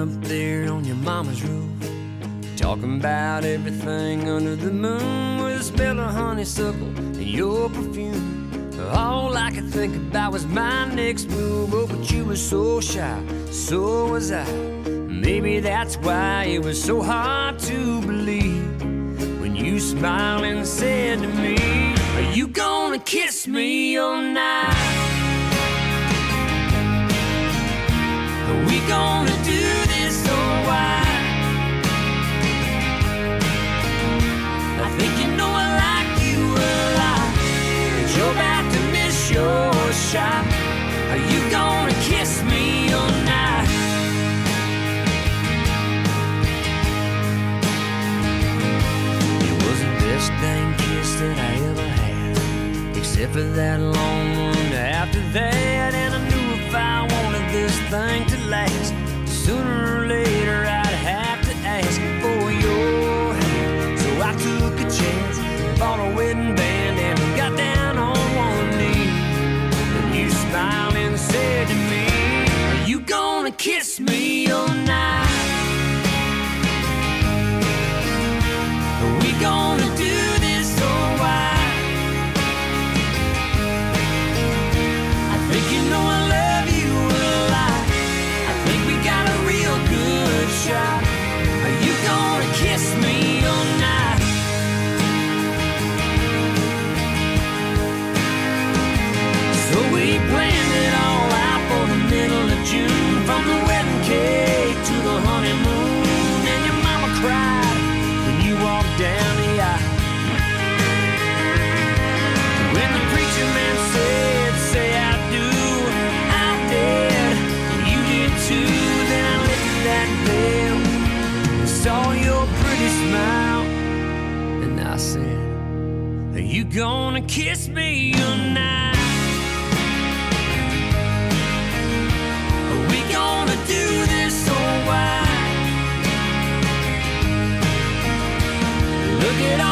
up there on your mama's roof. Talking about everything under the moon with a smell of honeysuckle and your perfume. All I could think about was my next move. Oh, but you were so shy, so was I. Maybe that's why it was so hard to believe when you smiled and said to me, Are you gonna kiss me all night? We? Except for that long one. After that. Gonna kiss me all night? Are we gonna do this or why? I think you know I love you a lot. I think we got a real good shot. Are you gonna kiss me all night? So we planned Are you gonna kiss me or not? Are we gonna do this or? Look at all